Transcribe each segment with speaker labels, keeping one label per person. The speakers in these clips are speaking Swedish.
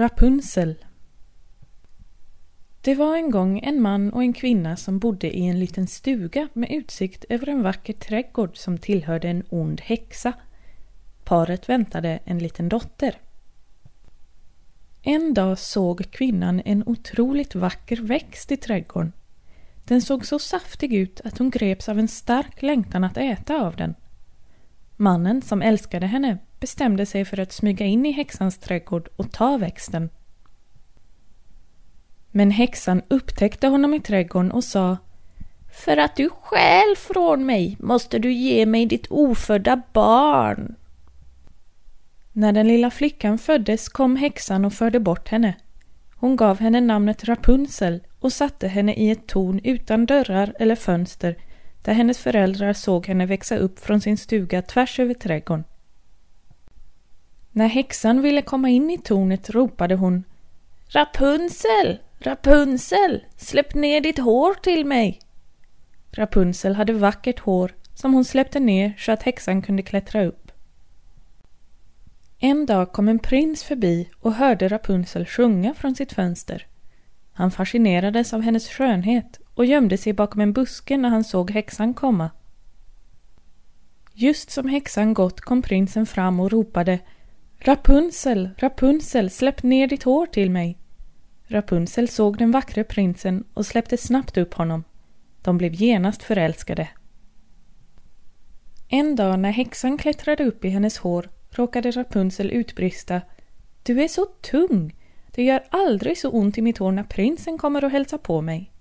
Speaker 1: Rapunzel Det var en gång en man och en kvinna som bodde i en liten stuga med utsikt över en vacker trädgård som tillhörde en ond häxa. Paret väntade en liten dotter. En dag såg kvinnan en otroligt vacker växt i trädgården. Den såg så saftig ut att hon greps av en stark längtan att äta av den. Mannen som älskade henne bestämde sig för att smyga in i häxans trädgård och ta växten. Men häxan upptäckte honom i trädgården och sa För att du stjäl från mig måste du ge mig ditt ofödda barn. När den lilla flickan föddes kom häxan och förde bort henne. Hon gav henne namnet Rapunzel och satte henne i ett torn utan dörrar eller fönster där hennes föräldrar såg henne växa upp från sin stuga tvärs över trädgården. När häxan ville komma in i tornet ropade hon Rapunzel! Rapunzel! Släpp ner ditt hår till mig! Rapunzel hade vackert hår som hon släppte ner så att häxan kunde klättra upp. En dag kom en prins förbi och hörde Rapunzel sjunga från sitt fönster. Han fascinerades av hennes skönhet och gömde sig bakom en buske när han såg häxan komma. Just som häxan gått kom prinsen fram och ropade Rapunzel, Rapunzel, släpp ner ditt hår till mig. Rapunzel såg den vackre prinsen och släppte snabbt upp honom. De blev genast förälskade. En dag när häxan klättrade upp i hennes hår råkade Rapunzel utbrista Du är så tung! Det gör aldrig så ont i mitt hår när prinsen kommer och hälsar på mig.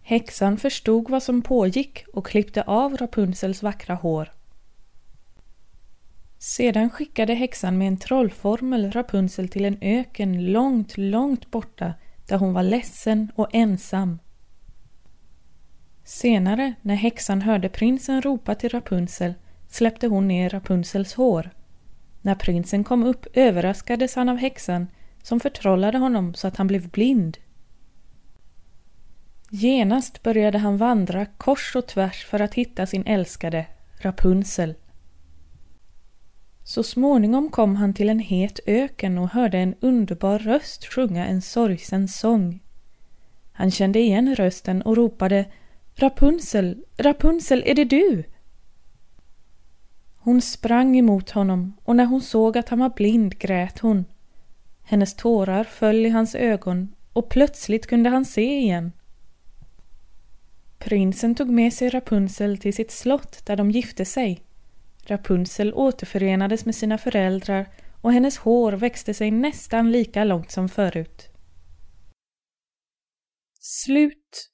Speaker 1: Häxan förstod vad som pågick och klippte av Rapunzels vackra hår. Sedan skickade häxan med en trollformel Rapunzel till en öken långt, långt borta där hon var ledsen och ensam. Senare, när häxan hörde prinsen ropa till Rapunzel, släppte hon ner Rapunzels hår. När prinsen kom upp överraskades han av häxan som förtrollade honom så att han blev blind. Genast började han vandra kors och tvärs för att hitta sin älskade, Rapunzel. Så småningom kom han till en het öken och hörde en underbar röst sjunga en sorgsen sång. Han kände igen rösten och ropade Rapunzel, Rapunzel, är det du? Hon sprang emot honom och när hon såg att han var blind grät hon. Hennes tårar föll i hans ögon och plötsligt kunde han se igen. Prinsen tog med sig Rapunzel till sitt slott där de gifte sig. Rapunzel återförenades med sina föräldrar och hennes hår växte sig nästan lika långt som förut. Slut